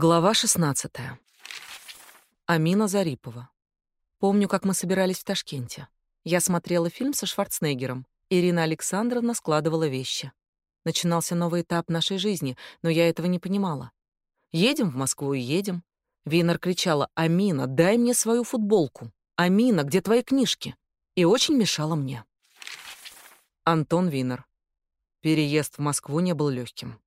Глава 16. Амина Зарипова. Помню, как мы собирались в Ташкенте. Я смотрела фильм со Шварценеггером. Ирина Александровна складывала вещи. Начинался новый этап нашей жизни, но я этого не понимала. Едем в Москву и едем. Винер кричала «Амина, дай мне свою футболку! Амина, где твои книжки?» И очень мешала мне. Антон Винер. Переезд в Москву не был легким.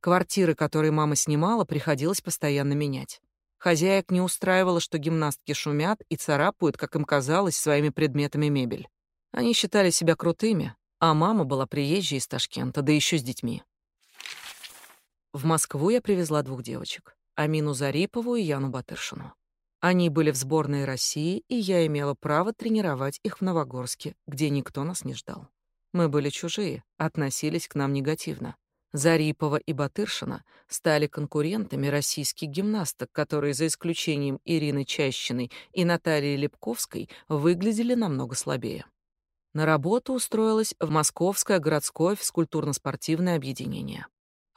Квартиры, которые мама снимала, приходилось постоянно менять. Хозяек не устраивало, что гимнастки шумят и царапают, как им казалось, своими предметами мебель. Они считали себя крутыми, а мама была приезжей из Ташкента, да еще с детьми. В Москву я привезла двух девочек — Амину Зарипову и Яну Батыршину. Они были в сборной России, и я имела право тренировать их в Новогорске, где никто нас не ждал. Мы были чужие, относились к нам негативно. Зарипова и Батыршина стали конкурентами российских гимнасток, которые, за исключением Ирины Чащиной и Натальи Лепковской, выглядели намного слабее. На работу устроилась в Московское городское физкультурно-спортивное объединение.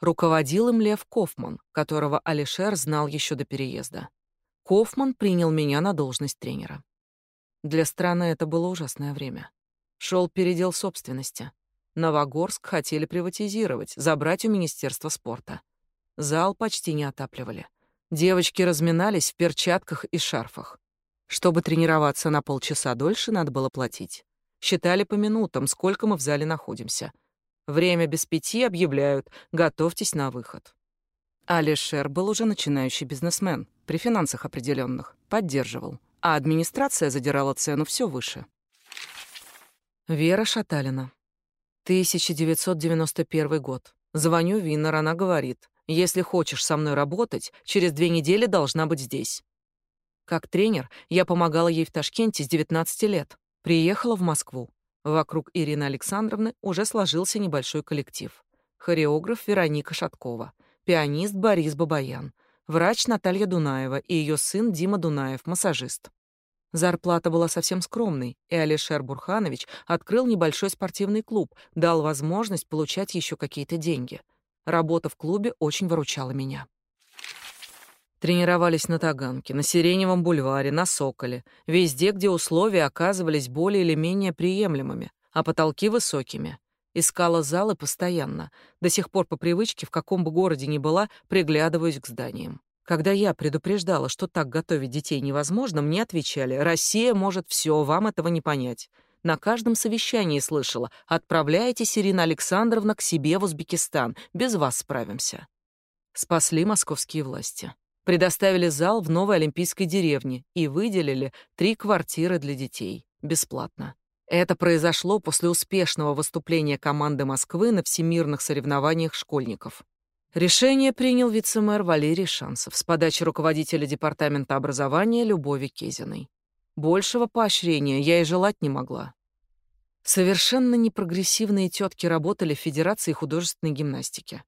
Руководил им Лев Кофман, которого Алишер знал еще до переезда. Кофман принял меня на должность тренера. Для страны это было ужасное время. Шел передел собственности. Новогорск хотели приватизировать, забрать у Министерства спорта. Зал почти не отапливали. Девочки разминались в перчатках и шарфах. Чтобы тренироваться на полчаса дольше, надо было платить. Считали по минутам, сколько мы в зале находимся. Время без пяти объявляют «готовьтесь на выход». Алишер был уже начинающий бизнесмен, при финансах определенных, поддерживал, а администрация задирала цену все выше. Вера Шаталина. 1991 год. Звоню Виннер, она говорит, если хочешь со мной работать, через две недели должна быть здесь. Как тренер я помогала ей в Ташкенте с 19 лет. Приехала в Москву. Вокруг Ирины Александровны уже сложился небольшой коллектив. Хореограф Вероника Шаткова, пианист Борис Бабаян, врач Наталья Дунаева и ее сын Дима Дунаев, массажист. Зарплата была совсем скромной, и Алишер Бурханович открыл небольшой спортивный клуб, дал возможность получать еще какие-то деньги. Работа в клубе очень выручала меня. Тренировались на Таганке, на Сиреневом бульваре, на Соколе, везде, где условия оказывались более или менее приемлемыми, а потолки высокими. Искала залы постоянно. До сих пор по привычке, в каком бы городе ни была, приглядываюсь к зданиям. Когда я предупреждала, что так готовить детей невозможно, мне отвечали: "Россия может все, вам этого не понять". На каждом совещании слышала: "Отправляйтесь, Ирина Александровна, к себе в Узбекистан, без вас справимся". Спасли московские власти. Предоставили зал в новой олимпийской деревне и выделили три квартиры для детей бесплатно. Это произошло после успешного выступления команды Москвы на всемирных соревнованиях школьников. Решение принял вице-мэр Валерий Шансов с подачи руководителя департамента образования Любови Кезиной. Большего поощрения я и желать не могла. Совершенно непрогрессивные тетки работали в Федерации художественной гимнастики.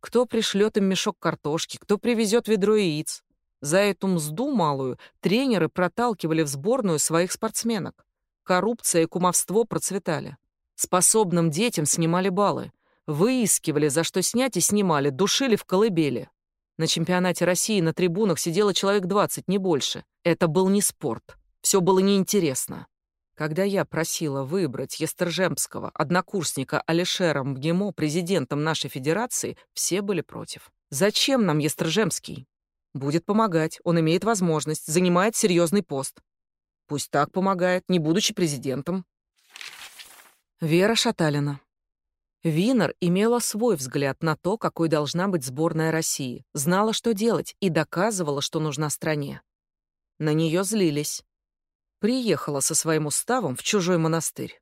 Кто пришлет им мешок картошки, кто привезет ведро яиц. За эту мзду малую тренеры проталкивали в сборную своих спортсменок. Коррупция и кумовство процветали. Способным детям снимали баллы — Выискивали, за что снять и снимали, душили в колыбели. На чемпионате России на трибунах сидело человек 20, не больше. Это был не спорт. Все было неинтересно. Когда я просила выбрать Естержемского, однокурсника Алишера Мгимо, президентом нашей федерации, все были против. Зачем нам Естержемский? Будет помогать, он имеет возможность, занимает серьезный пост. Пусть так помогает, не будучи президентом. Вера Шаталина. Винер имела свой взгляд на то, какой должна быть сборная России, знала, что делать, и доказывала, что нужна стране. На нее злились. Приехала со своим уставом в чужой монастырь.